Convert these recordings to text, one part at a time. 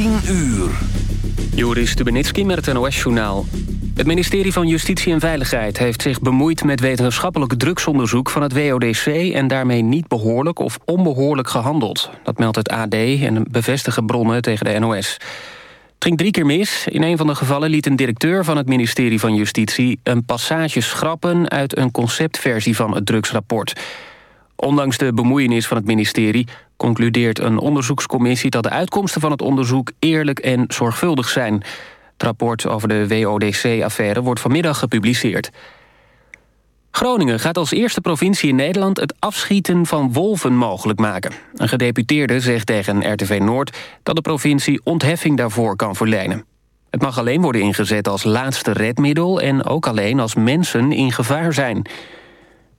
10 uur. Joris Stubenitski met het NOS-journaal. Het ministerie van Justitie en Veiligheid heeft zich bemoeid met wetenschappelijk drugsonderzoek van het WODC en daarmee niet behoorlijk of onbehoorlijk gehandeld. Dat meldt het AD en bevestigen bronnen tegen de NOS. Het ging drie keer mis. In een van de gevallen liet een directeur van het ministerie van Justitie een passage schrappen uit een conceptversie van het drugsrapport. Ondanks de bemoeienis van het ministerie concludeert een onderzoekscommissie dat de uitkomsten van het onderzoek eerlijk en zorgvuldig zijn. Het rapport over de WODC-affaire wordt vanmiddag gepubliceerd. Groningen gaat als eerste provincie in Nederland het afschieten van wolven mogelijk maken. Een gedeputeerde zegt tegen RTV Noord dat de provincie ontheffing daarvoor kan verlenen. Het mag alleen worden ingezet als laatste redmiddel en ook alleen als mensen in gevaar zijn.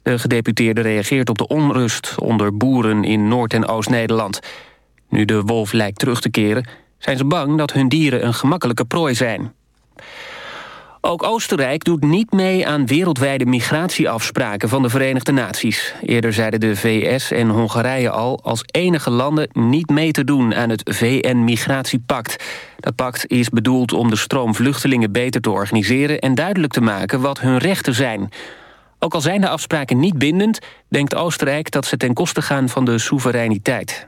De gedeputeerde reageert op de onrust onder boeren in Noord- en Oost-Nederland. Nu de wolf lijkt terug te keren, zijn ze bang dat hun dieren een gemakkelijke prooi zijn. Ook Oostenrijk doet niet mee aan wereldwijde migratieafspraken van de Verenigde Naties. Eerder zeiden de VS en Hongarije al als enige landen niet mee te doen aan het VN-migratiepact. Dat pact is bedoeld om de stroom vluchtelingen beter te organiseren en duidelijk te maken wat hun rechten zijn. Ook al zijn de afspraken niet bindend, denkt Oostenrijk dat ze ten koste gaan van de soevereiniteit.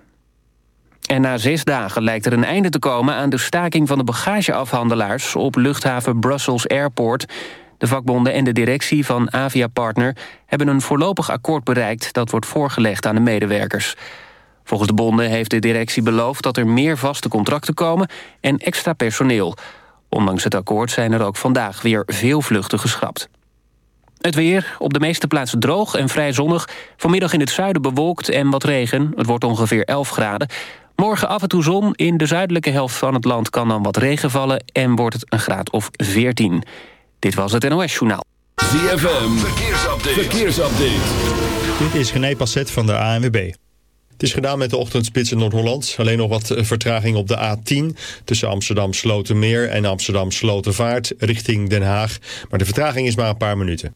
En na zes dagen lijkt er een einde te komen aan de staking van de bagageafhandelaars op luchthaven Brussels Airport. De vakbonden en de directie van Avia Partner hebben een voorlopig akkoord bereikt dat wordt voorgelegd aan de medewerkers. Volgens de bonden heeft de directie beloofd dat er meer vaste contracten komen en extra personeel. Ondanks het akkoord zijn er ook vandaag weer veel vluchten geschrapt. Het weer, op de meeste plaatsen droog en vrij zonnig. Vanmiddag in het zuiden bewolkt en wat regen. Het wordt ongeveer 11 graden. Morgen af en toe zon. In de zuidelijke helft van het land kan dan wat regen vallen... en wordt het een graad of 14. Dit was het NOS Journaal. ZFM, verkeersupdate. verkeersupdate. Dit is René Passet van de ANWB. Het is gedaan met de ochtendspits in Noord-Holland. Alleen nog wat vertraging op de A10 tussen Amsterdam Slotermeer en Amsterdam Slotervaart richting Den Haag. Maar de vertraging is maar een paar minuten.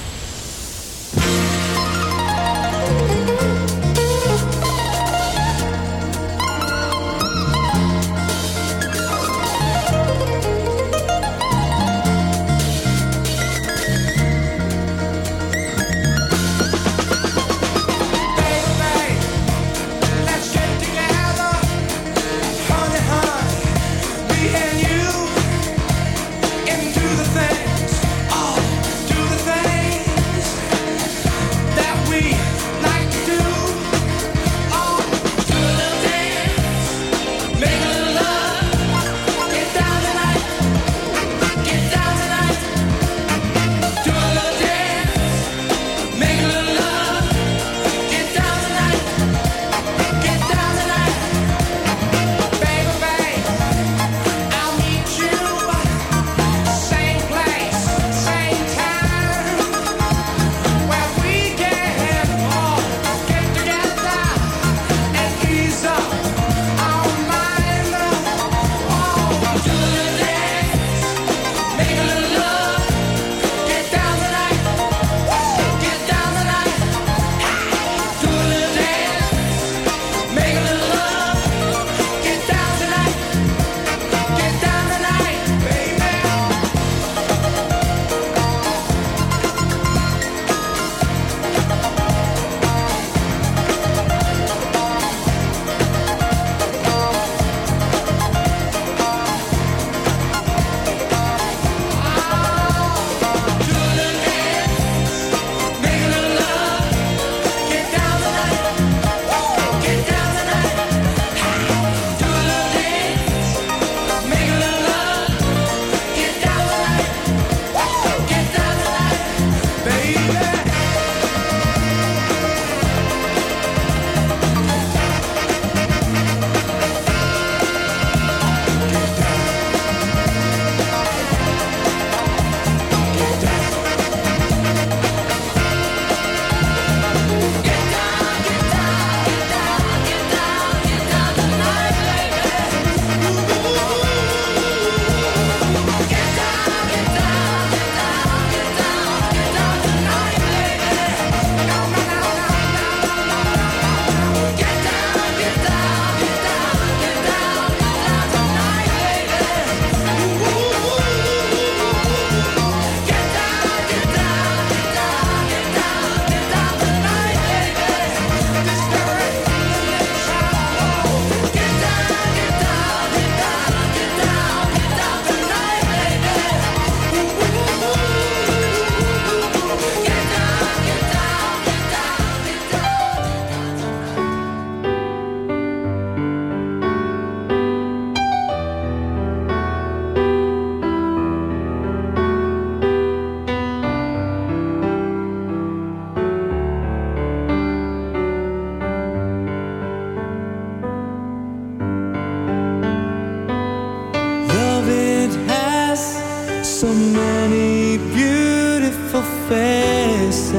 so many beautiful faces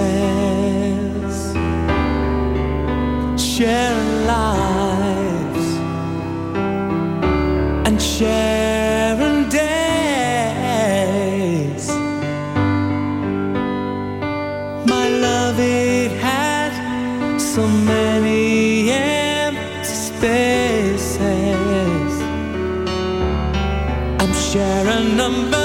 sharing lives and sharing days. My love, it had so many empty spaces. I'm sharing numbers.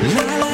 La, la.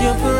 your breath.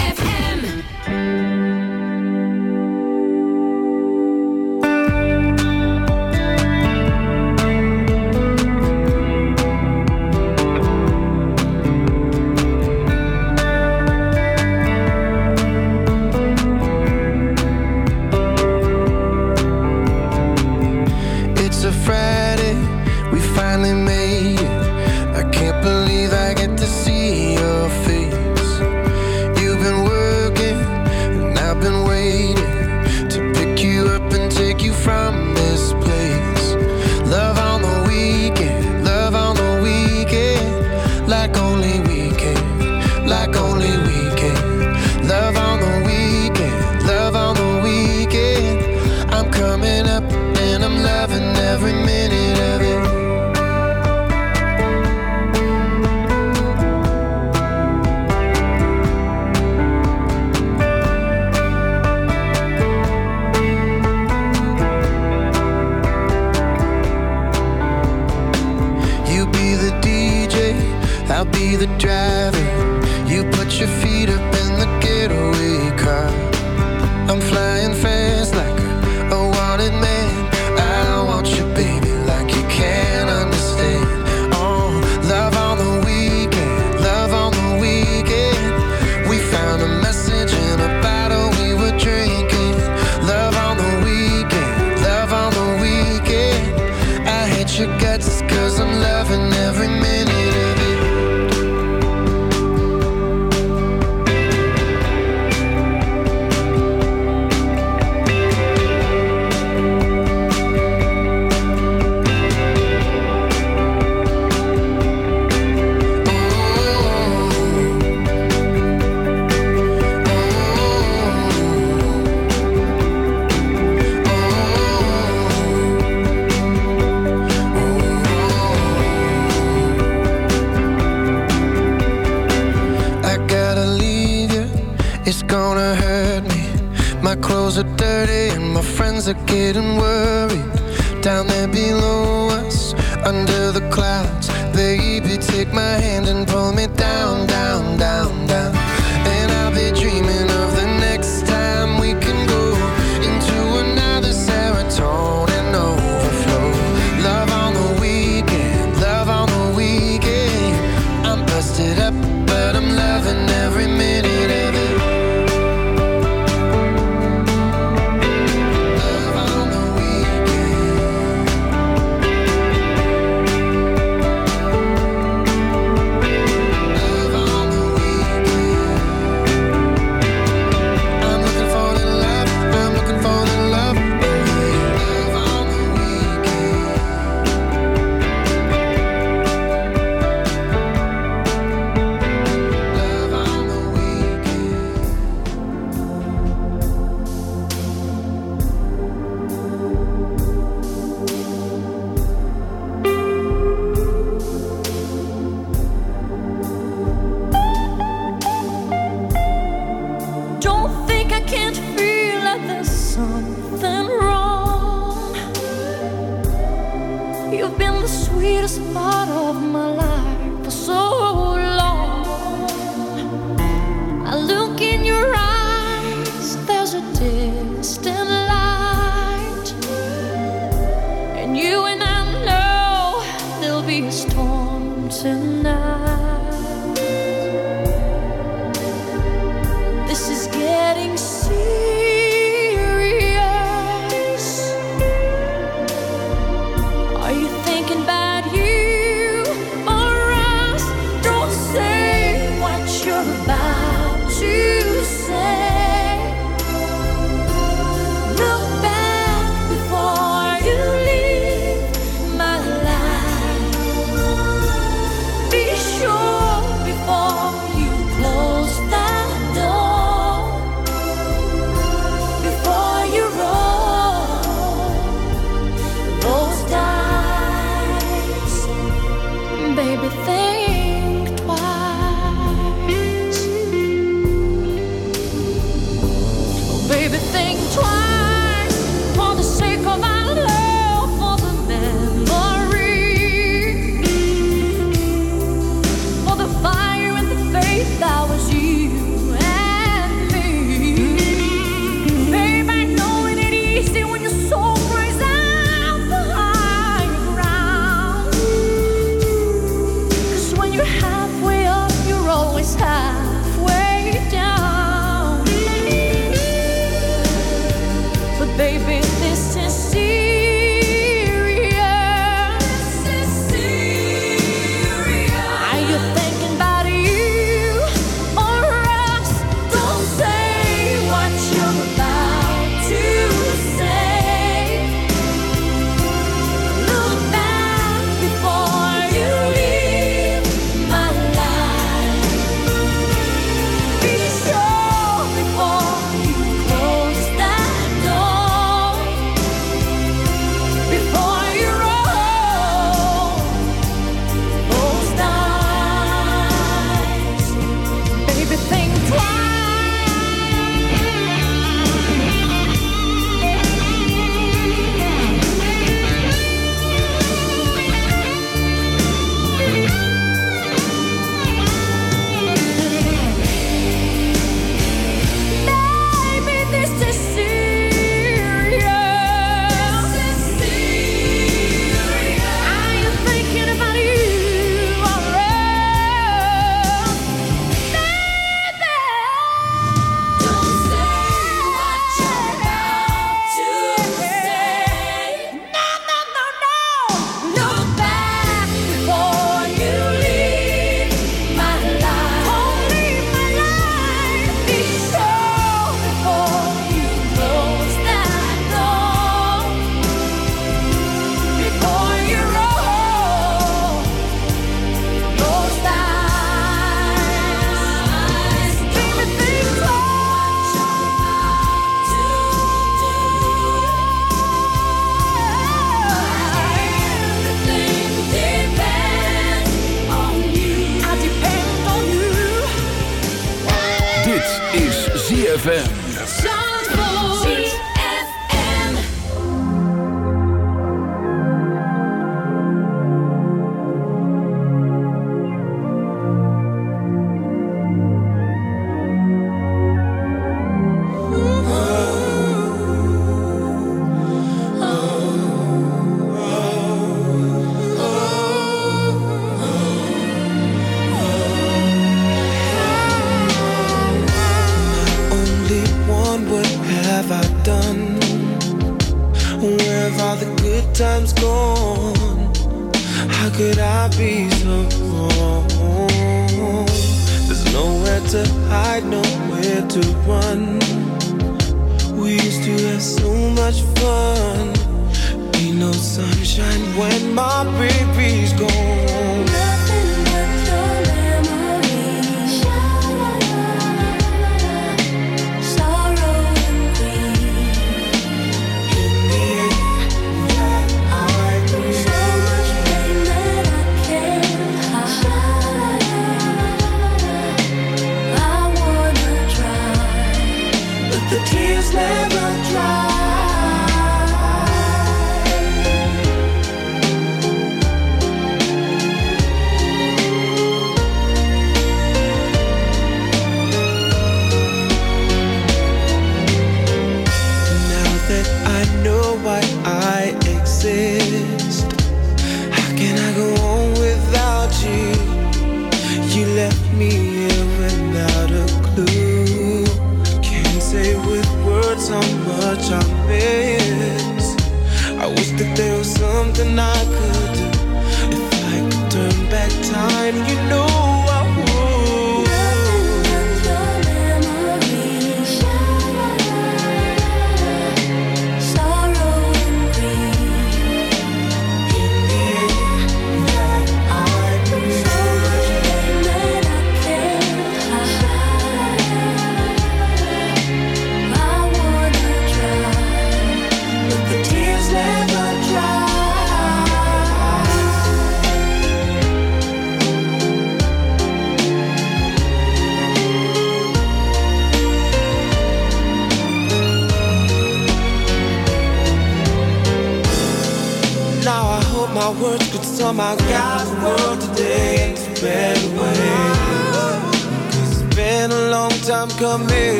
the drive. getting worse.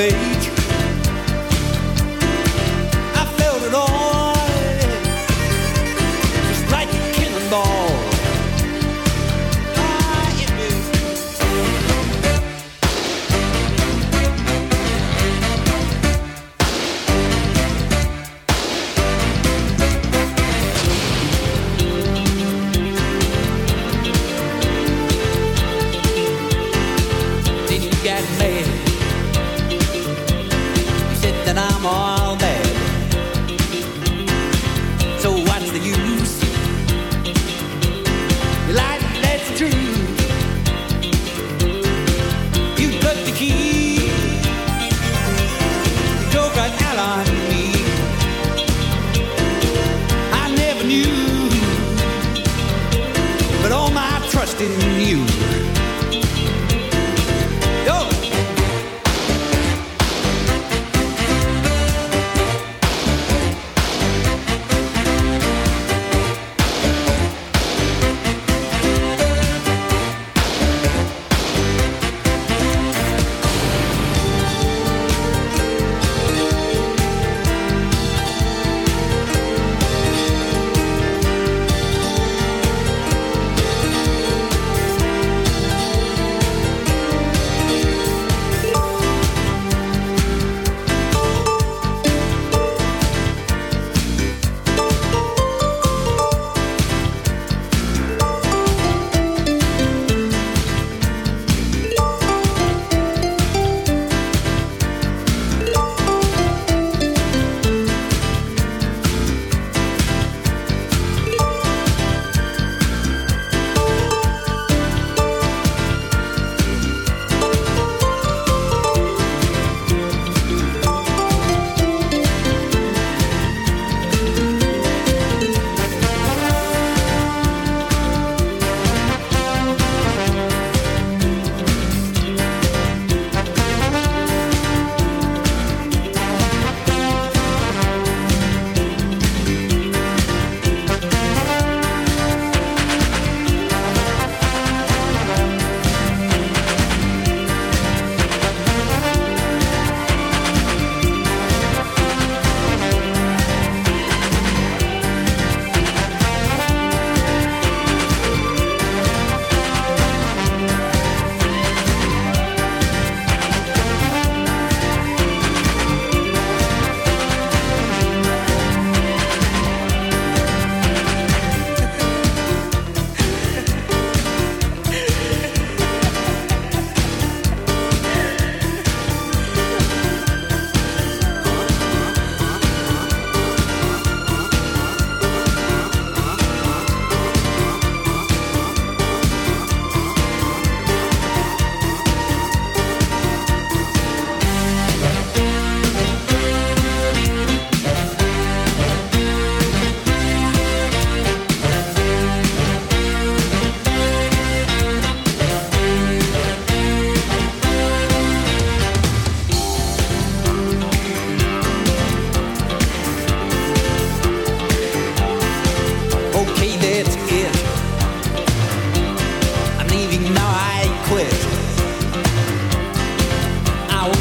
Of age?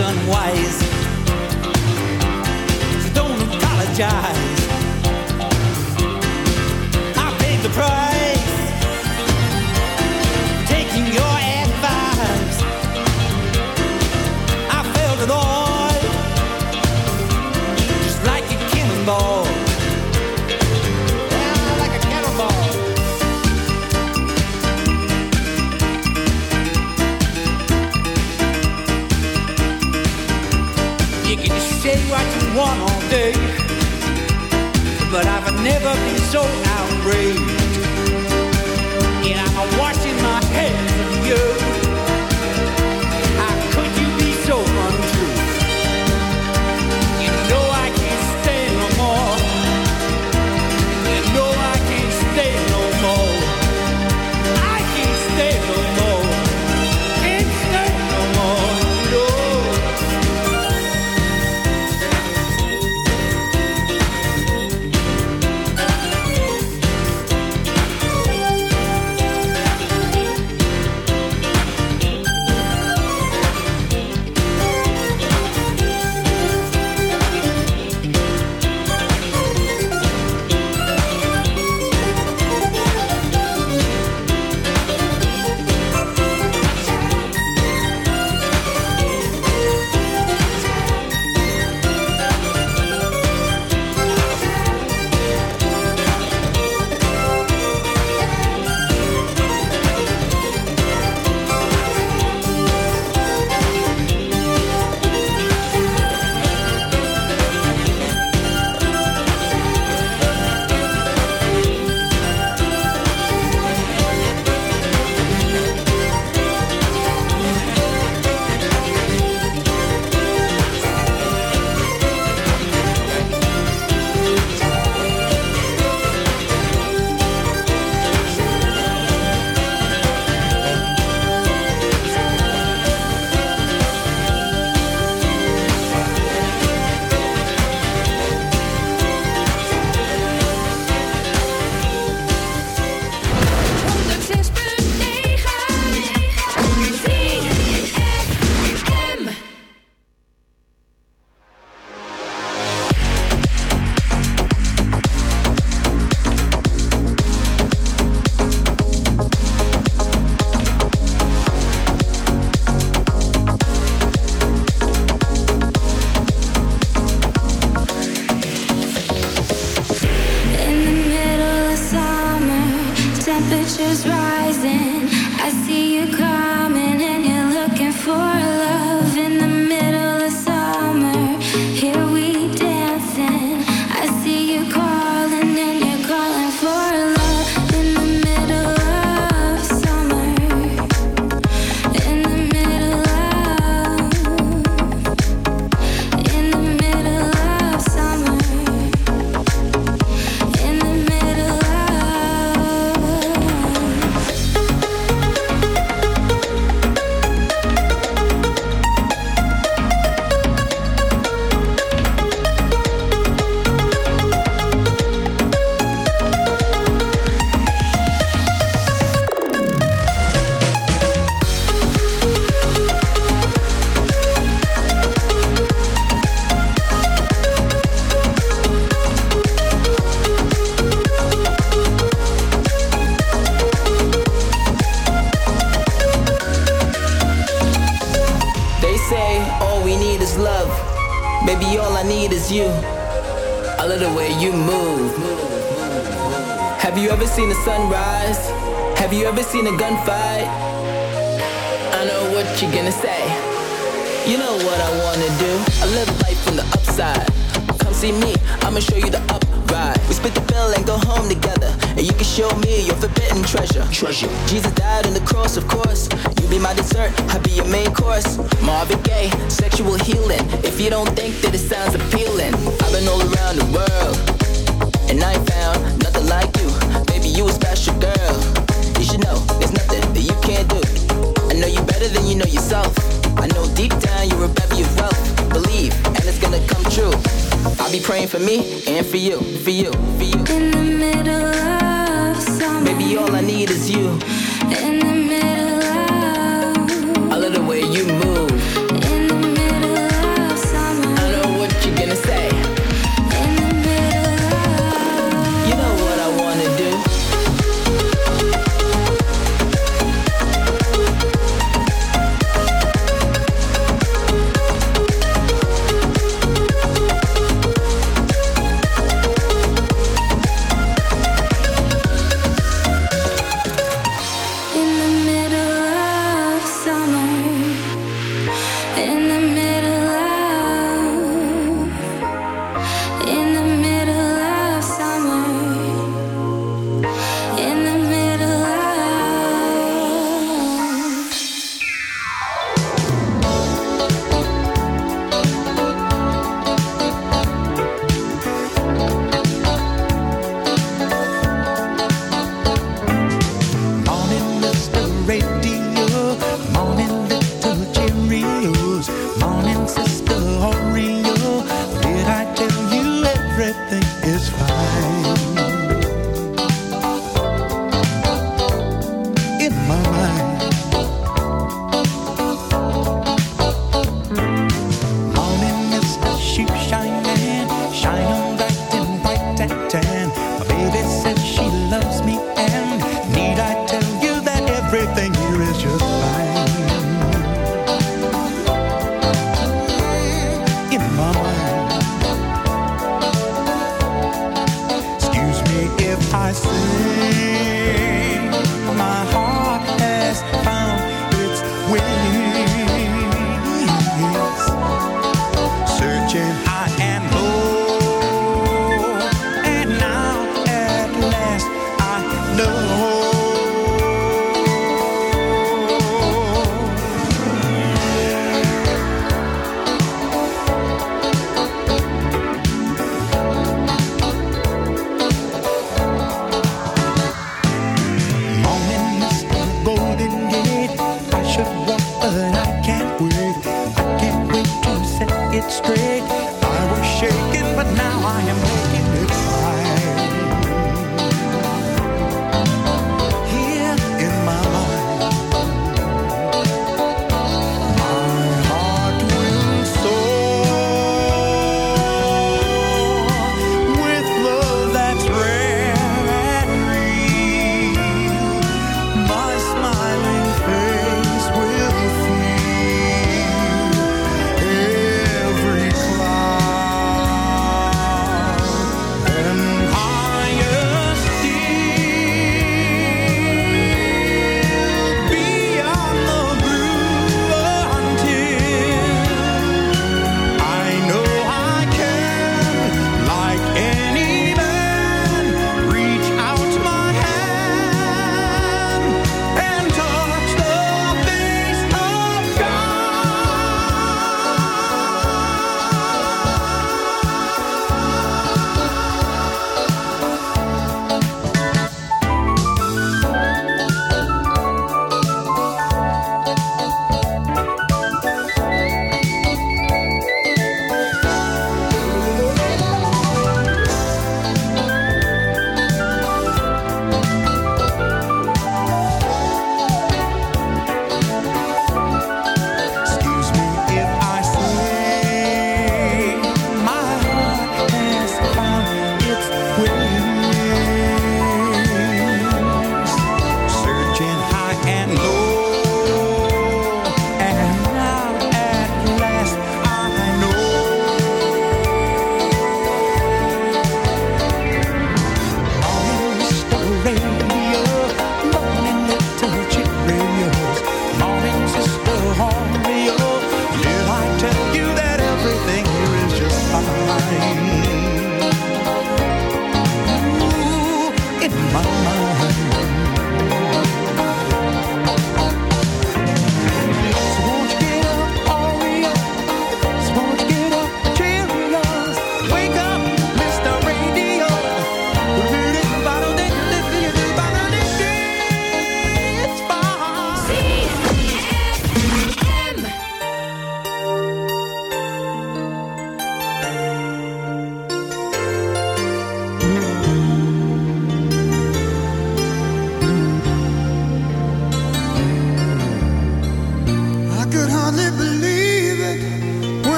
unwise. So don't apologize. You all day, but I've never been so outraged. Seen the sunrise? Have you ever seen a gunfight? I know what you're gonna say. You know what I wanna do. I live life from the upside. Come see me, I'ma show you the upride. We split the bill and go home together. And you can show me your forbidden treasure. Treasure. Jesus died on the cross, of course. You be my dessert, I be your main course. Marvin Gaye, sexual healing. If you don't think that it sounds appealing, I've been all around the world. And I found nothing like you. You a special girl. You should know, there's nothing that you can't do. I know you better than you know yourself. I know deep down you're a bevy of wealth. Believe, and it's gonna come true. I'll be praying for me and for you, for you, for you. in the middle of summer. Baby, all I need is you. In the middle